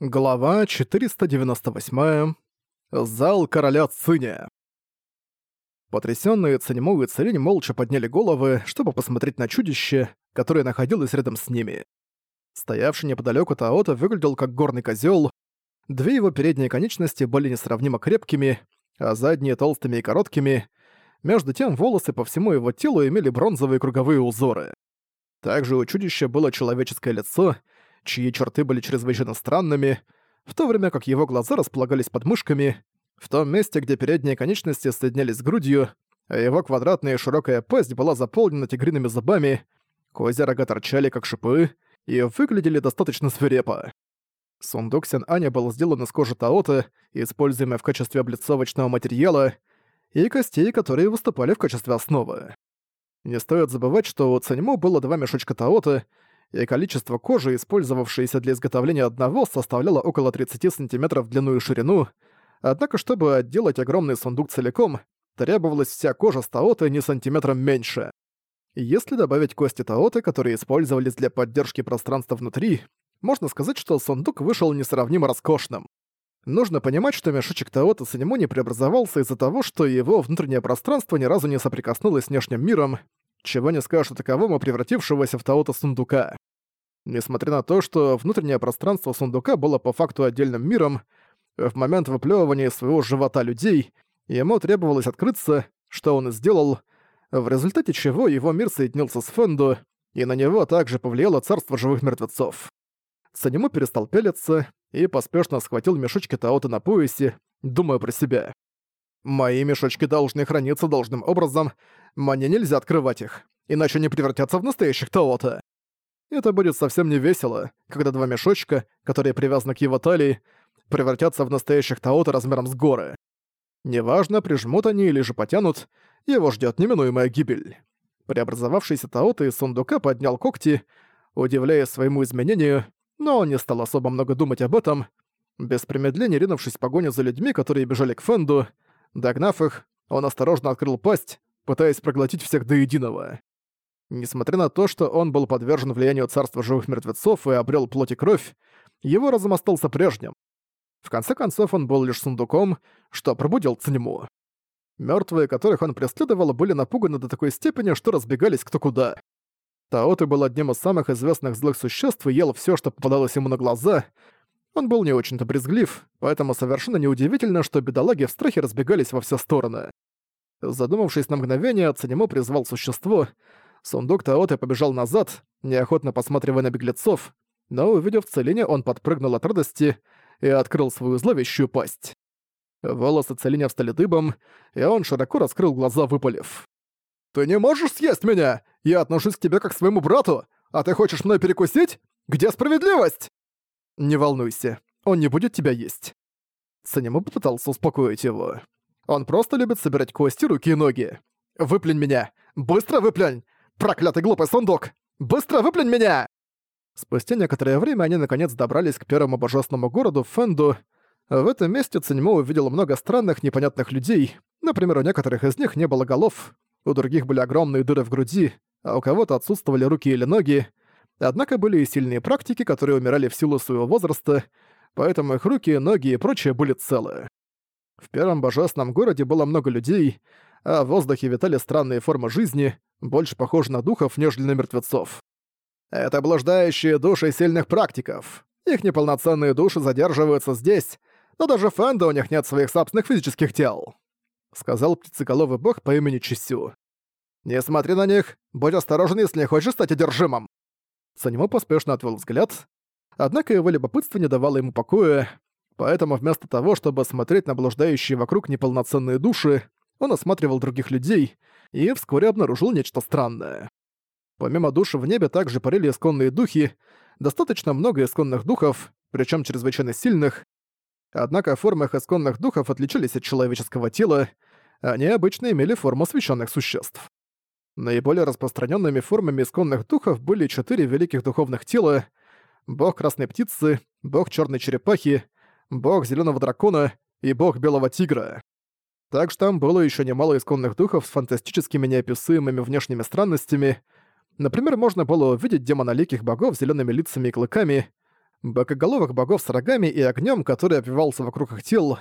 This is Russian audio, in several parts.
Глава 498. Зал короля Циня. Потрясённые Циньму и Целинь молча подняли головы, чтобы посмотреть на чудище, которое находилось рядом с ними. Стоявший неподалёку Таото выглядел как горный козёл. Две его передние конечности были несравнимо крепкими, а задние толстыми и короткими. Между тем волосы по всему его телу имели бронзовые круговые узоры. Также у чудища было человеческое лицо — чьи черты были чрезвычайно странными, в то время как его глаза располагались под мышками, в том месте, где передние конечности соединялись с грудью, а его квадратная и широкая пасть была заполнена тигриными зубами, козьи рога торчали как шипы и выглядели достаточно свирепо. Сундук Сен-Аня был сделан из кожи Таота, используемой в качестве облицовочного материала, и костей, которые выступали в качестве основы. Не стоит забывать, что у Цаньму было два мешочка Таота, и количество кожи, использовавшееся для изготовления одного, составляло около 30 сантиметров в длину и ширину, однако чтобы отделать огромный сундук целиком, требовалась вся кожа с таоты не сантиметром меньше. Если добавить кости таоты, которые использовались для поддержки пространства внутри, можно сказать, что сундук вышел несравнимо роскошным. Нужно понимать, что мешочек Таота Санему не преобразовался из-за того, что его внутреннее пространство ни разу не соприкоснулось с внешним миром, чего не скажешь о таковому превратившегося в Таота сундука. Несмотря на то, что внутреннее пространство сундука было по факту отдельным миром, в момент выплёвывания своего живота людей ему требовалось открыться, что он и сделал, в результате чего его мир соединился с Фенду, и на него также повлияло царство живых мертвецов. Санему перестал пелиться и поспешно схватил мешочки Таота на поясе, думая про себя. Мои мешочки должны храниться должным образом, мне нельзя открывать их, иначе они превратятся в настоящих Таота. Это будет совсем не весело, когда два мешочка, которые привязаны к его талии, превратятся в настоящих Таота размером с горы. Неважно, прижмут они или же потянут, его ждет неминуемая гибель. Преобразовавшийся Таота из сундука поднял когти, удивляясь своему изменению, но он не стал особо много думать об этом, без промедления ринувшись в погоню за людьми, которые бежали к Фенду, Догнав их, он осторожно открыл пасть, пытаясь проглотить всех до единого. Несмотря на то, что он был подвержен влиянию царства живых мертвецов и обрел плоть и кровь, его разум остался прежним. В конце концов, он был лишь сундуком, что пробудил Циньму. Мертвые, которых он преследовал, были напуганы до такой степени, что разбегались кто куда. Таоты был одним из самых известных злых существ и ел все, что попадалось ему на глаза — он был не очень-то брезглив, поэтому совершенно неудивительно, что бедолаги в страхе разбегались во все стороны. Задумавшись на мгновение, Цанимо призвал существо. Сундук Таоты побежал назад, неохотно посматривая на беглецов, но, увидев Целине, он подпрыгнул от радости и открыл свою зловещую пасть. Волосы Целиня встали дыбом, и он широко раскрыл глаза, выпалив. «Ты не можешь съесть меня! Я отношусь к тебе как к своему брату, а ты хочешь мной перекусить? Где справедливость?» «Не волнуйся, он не будет тебя есть». Санему попытался успокоить его. «Он просто любит собирать кости, руки и ноги. Выплюнь меня! Быстро выплюнь! Проклятый глупый сундук! Быстро выплюнь меня!» Спустя некоторое время они наконец добрались к первому божественному городу Фенду. В этом месте Циньмо увидел много странных, непонятных людей. Например, у некоторых из них не было голов, у других были огромные дыры в груди, а у кого-то отсутствовали руки или ноги. Однако были и сильные практики, которые умирали в силу своего возраста, поэтому их руки, ноги и прочее были целы. В первом божественном городе было много людей, а в воздухе витали странные формы жизни, больше похожие на духов, нежели на мертвецов. Это блуждающие души сильных практиков. Их неполноценные души задерживаются здесь, но даже Фэнда у них нет своих собственных физических тел», — сказал птицеголовый бог по имени Чисю. «Не смотри на них, будь осторожен, если не хочешь стать одержимым». Санимо поспешно отвел взгляд, однако его любопытство не давало ему покоя, поэтому вместо того, чтобы смотреть на блуждающие вокруг неполноценные души, он осматривал других людей и вскоре обнаружил нечто странное. Помимо душ в небе также парили исконные духи, достаточно много исконных духов, причем чрезвычайно сильных, однако формы их исконных духов отличались от человеческого тела, они обычно имели форму священных существ. Наиболее распространенными формами исконных духов были четыре великих духовных тела — бог красной птицы, бог черной черепахи, бог зеленого дракона и бог белого тигра. Также там было еще немало исконных духов с фантастическими неописуемыми внешними странностями. Например, можно было увидеть демоноликих богов с зелеными лицами и клыками, бокоголовых богов с рогами и огнем, который обвивался вокруг их тел,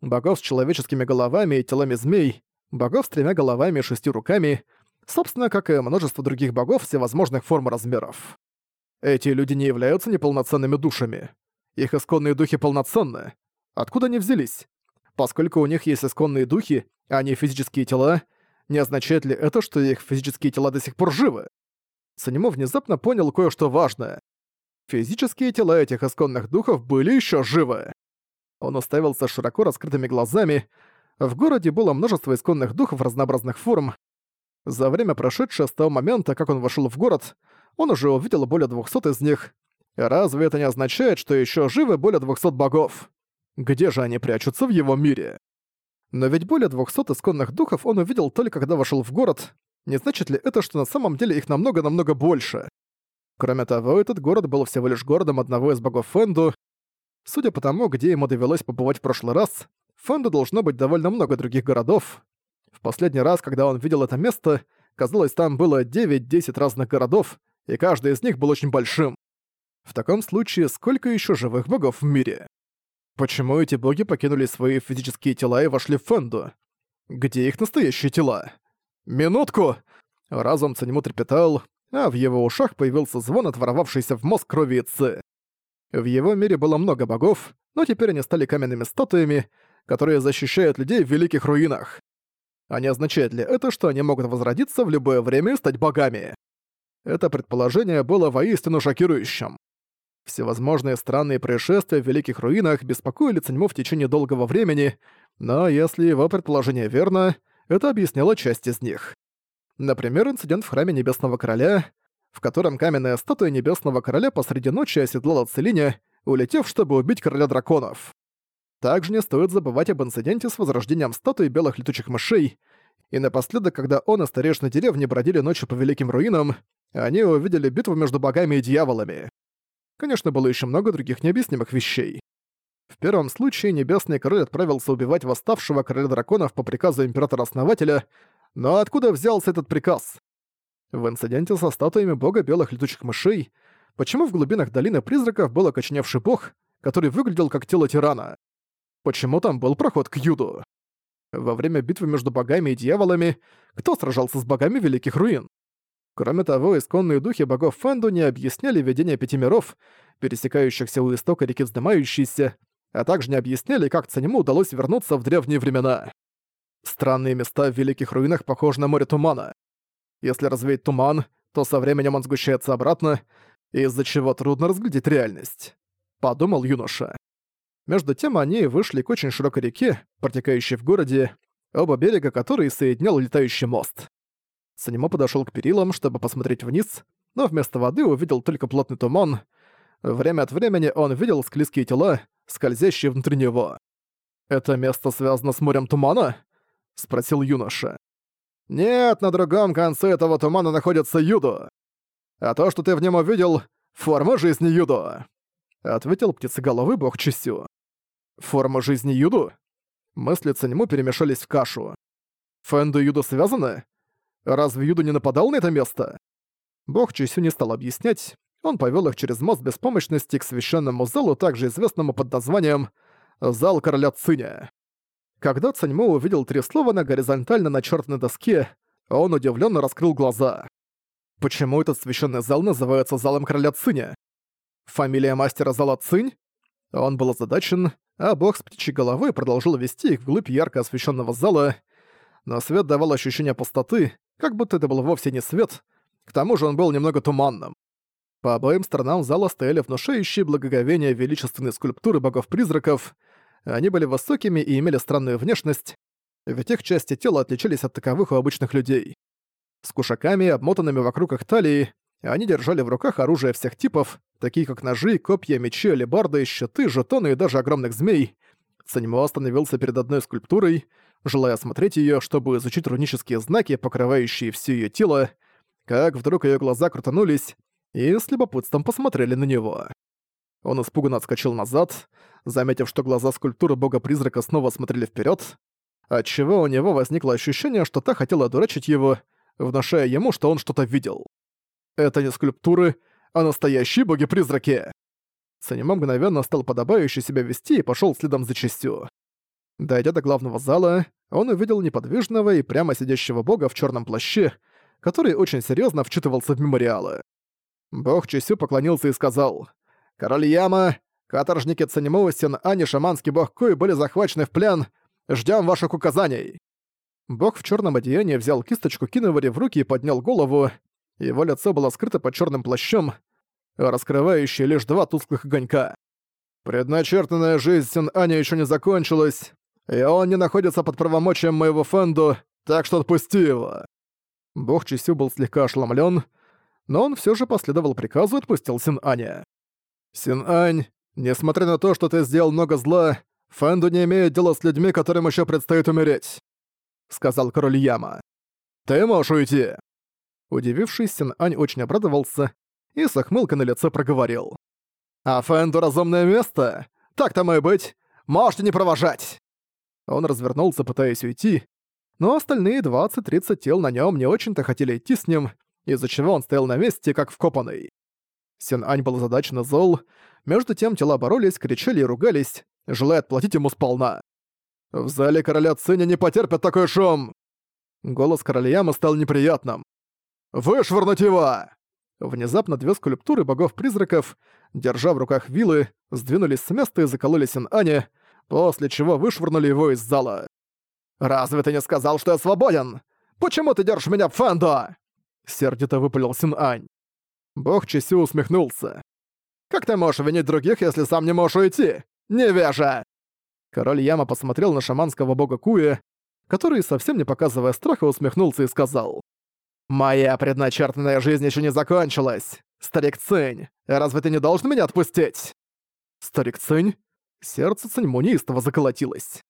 богов с человеческими головами и телами змей, богов с тремя головами и шестью руками, собственно, как и множество других богов всевозможных форм и размеров. Эти люди не являются неполноценными душами. Их исконные духи полноценны. Откуда они взялись? Поскольку у них есть исконные духи, а не физические тела, не означает ли это, что их физические тела до сих пор живы? Санему внезапно понял кое-что важное. Физические тела этих исконных духов были еще живы. Он уставился широко раскрытыми глазами. В городе было множество исконных духов разнообразных форм. За время, прошедшее с того момента, как он вошел в город, он уже увидел более 200 из них. Разве это не означает, что еще живы более 200 богов? Где же они прячутся в его мире? Но ведь более 200 исконных духов он увидел только когда вошел в город. Не значит ли это, что на самом деле их намного-намного больше? Кроме того, этот город был всего лишь городом одного из богов Фэнду. Судя по тому, где ему довелось побывать в прошлый раз, Фэнду должно быть довольно много других городов. В последний раз, когда он видел это место, казалось, там было 9-10 разных городов, и каждый из них был очень большим. В таком случае, сколько еще живых богов в мире? Почему эти боги покинули свои физические тела и вошли в Фэнду? Где их настоящие тела? Минутку! Разум Цанему трепетал, а в его ушах появился звон, отворовавшийся в мозг крови и. В его мире было много богов, но теперь они стали каменными статуями, которые защищают людей в великих руинах. А не означает ли это, что они могут возродиться в любое время и стать богами? Это предположение было воистину шокирующим. Всевозможные странные происшествия в Великих Руинах беспокоили Циньмо в течение долгого времени, но если его предположение верно, это объясняло часть из них. Например, инцидент в Храме Небесного Короля, в котором каменная статуя Небесного Короля посреди ночи оседлала Целине, улетев, чтобы убить Короля Драконов. Также не стоит забывать об инциденте с возрождением статуи белых летучих мышей, и напоследок, когда он и старейшина деревни бродили ночью по Великим Руинам, они увидели битву между богами и дьяволами. Конечно, было еще много других необъяснимых вещей. В первом случае Небесный Король отправился убивать восставшего Короля Драконов по приказу Императора-Основателя, но откуда взялся этот приказ? В инциденте со статуями бога белых летучих мышей, почему в глубинах долины призраков был окоченевший бог, который выглядел как тело тирана? Почему там был проход к Юду? Во время битвы между богами и дьяволами кто сражался с богами Великих Руин? Кроме того, исконные духи богов Фэнду не объясняли видение пяти миров, пересекающихся у истока реки Вздымающейся, а также не объясняли, как Цанему удалось вернуться в древние времена. Странные места в Великих Руинах похожи на море тумана. Если развеять туман, то со временем он сгущается обратно, из-за чего трудно разглядеть реальность. Подумал юноша. Между тем они вышли к очень широкой реке, протекающей в городе, оба берега которой соединял летающий мост. Санимо подошёл к перилам, чтобы посмотреть вниз, но вместо воды увидел только плотный туман. Время от времени он видел склизкие тела, скользящие внутри него. «Это место связано с морем тумана?» — спросил юноша. «Нет, на другом конце этого тумана находится Юдо. А то, что ты в нем увидел, — форма жизни Юдо», — ответил птицеголовый бог Чисю. «Форма жизни Юду?» Мысли Цанему перемешались в кашу. «Фэнду и Юдо связаны? Разве Юду не нападал на это место? Бог Чисю не стал объяснять, он повел их через мост беспомощности к священному залу, также известному под названием «Зал короля Циня». Когда Цаньмо увидел три слова на горизонтально начертанной доске, он удивленно раскрыл глаза. Почему этот священный зал называется залом короля Циня? Фамилия мастера зала Цинь? Он был озадачен, а бог с птичьей головы продолжил вести их вглубь ярко освещенного зала, но свет давал ощущение пустоты, как будто это был вовсе не свет, к тому же он был немного туманным. По обоим сторонам зала стояли внушающие благоговение величественные скульптуры богов-призраков. Они были высокими и имели странную внешность, ведь их части тела отличались от таковых у обычных людей. С кушаками, обмотанными вокруг их талии, они держали в руках оружие всех типов, такие как ножи, копья, мечи, алебарды, щиты, жетоны и даже огромных змей. Санимо остановился перед одной скульптурой, желая осмотреть ее, чтобы изучить рунические знаки, покрывающие все ее тело, как вдруг ее глаза крутанулись и с любопытством посмотрели на него. Он испуганно отскочил назад, заметив, что глаза скульптуры бога-призрака снова смотрели вперед, отчего у него возникло ощущение, что та хотела одурачить его, внушая ему, что он что-то видел. Это не скульптуры, а настоящие боги-призраки. Цанимо мгновенно стал подобающе себя вести и пошёл следом за честью. Дойдя до главного зала, он увидел неподвижного и прямо сидящего бога в чёрном плаще, который очень серьёзно вчитывался в мемориалы. Бог Чесю поклонился и сказал, «Король Яма, каторжники Син Ани, шаманский бог Куй были захвачены в плен. Ждём ваших указаний». Бог в чёрном одеянии взял кисточку Киновари в руки и поднял голову. Его лицо было скрыто под чёрным плащом, раскрывающий лишь два тусклых огонька. «Предначертанная жизнь Син-Аня ещё не закончилась, и он не находится под правомочием моего Фэнду, так что отпусти его». Бог Чисю был слегка ошеломлен, но он все же последовал приказу и отпустил Син-Аня. «Син-Ань, несмотря на то, что ты сделал много зла, Фэнду не имеет дела с людьми, которым еще предстоит умереть», — сказал король Яма. «Ты можешь уйти». Удивившись, Син-Ань очень обрадовался и с охмылкой на лице проговорил. «А Фэнду разумное место? Так тому и быть. Можете не провожать!» Он развернулся, пытаясь уйти, но остальные 20-30 тел на нем не очень-то хотели идти с ним, из-за чего он стоял на месте, как вкопанный. Син-Ань был задачно зол, между тем тела боролись, кричали и ругались, желая отплатить ему сполна. «В зале короля Циня не потерпят такой шум!» Голос короля Яма стал неприятным. «Вышвырнуть его!» Внезапно две скульптуры богов-призраков, держа в руках вилы, сдвинулись с места и закололи Син-Аня, после чего вышвырнули его из зала. «Разве ты не сказал, что я свободен? Почему ты держишь меня в Фэндо?» Сердито выпалил Син-Ань. Бог Чесю усмехнулся. «Как ты можешь винить других, если сам не можешь уйти? Невежа!» Король Яма посмотрел на шаманского бога Куя, который, совсем не показывая страха, усмехнулся и сказал. «Моя предначертанная жизнь еще не закончилась! Старик Цинь, разве ты не должен меня отпустить?» «Старик Цинь?» Сердце Циньму неистово заколотилось.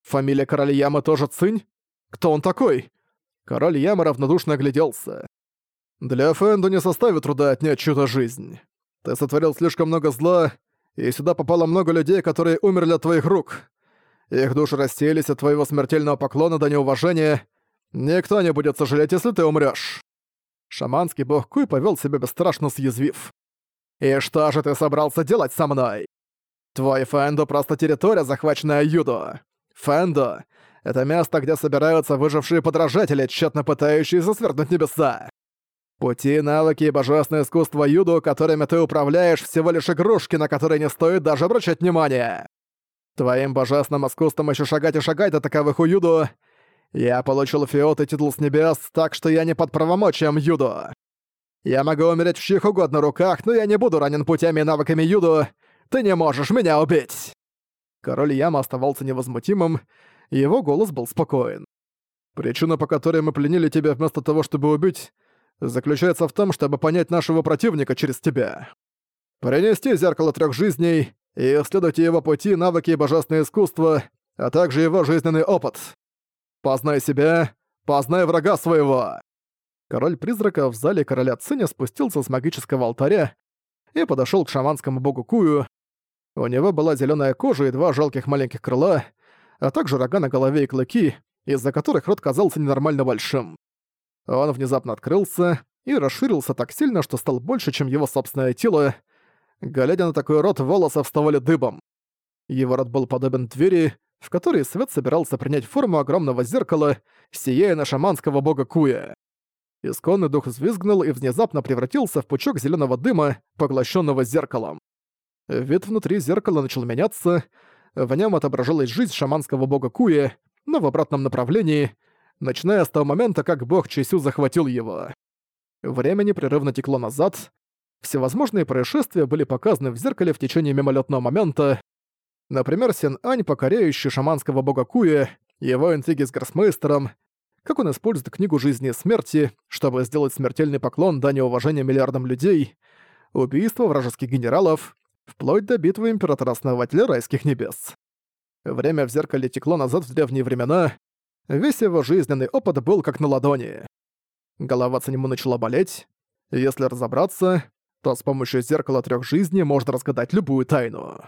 «Фамилия короля Ямы тоже Цинь? Кто он такой?» Король Яма равнодушно огляделся. «Для Фэнду не составит труда отнять чью-то жизнь. Ты сотворил слишком много зла, и сюда попало много людей, которые умерли от твоих рук. Их души рассеялись от твоего смертельного поклона до неуважения, Никто не будет сожалеть, если ты умрёшь. Шаманский бог Куй повёл себя бесстрашно съязвив. «И что же ты собрался делать со мной? Твой Фэндо просто территория, захваченная Юдо. Фэндо — это место, где собираются выжившие подражатели, тщетно пытающиеся свергнуть небеса. Пути, навыки и божественное искусство Юдо, которыми ты управляешь, всего лишь игрушки, на которые не стоит даже обращать внимание. Твоим божественным искусством еще шагать и шагать до таковых у Юдо — я получил фиот и титул с небес, так что я не под правомочием юдо. Я могу умереть в чьих угодно руках, но я не буду ранен путями и навыками юдо. Ты не можешь меня убить!» Король Яма оставался невозмутимым, и его голос был спокоен. «Причина, по которой мы пленили тебя вместо того, чтобы убить, заключается в том, чтобы понять нашего противника через тебя. Принести зеркало трех жизней и исследуйте его пути, навыки и божественное искусство, а также его жизненный опыт. Познай себя, познай врага своего!» Король призрака в зале короля Циня спустился с магического алтаря и подошел к шаманскому богу Кую. У него была зеленая кожа и два жалких маленьких крыла, а также рога на голове и клыки, из-за которых рот казался ненормально большим. Он внезапно открылся и расширился так сильно, что стал больше, чем его собственное тело. Глядя на такой рот, волосы вставали дыбом. Его рот был подобен двери, в которой свет собирался принять форму огромного зеркала, сияя на шаманского бога Куя. Исконный дух взвизгнул и внезапно превратился в пучок зеленого дыма, поглощенного зеркалом. Вид внутри зеркала начал меняться, в нем отображалась жизнь шаманского бога Куя, но в обратном направлении, начиная с того момента, как бог Чесю захватил его. Время непрерывно текло назад, всевозможные происшествия были показаны в зеркале в течение мимолетного момента, Например, Сен-Ань, покоряющий шаманского бога Куя, его интриги с гроссмейстером, как он использует книгу жизни и смерти, чтобы сделать смертельный поклон дани уважения миллиардам людей, убийство вражеских генералов, вплоть до битвы императора-основателя райских небес. Время в зеркале текло назад в древние времена, весь его жизненный опыт был как на ладони. Голова Цанему начала болеть. Если разобраться, то с помощью зеркала трех жизней можно разгадать любую тайну.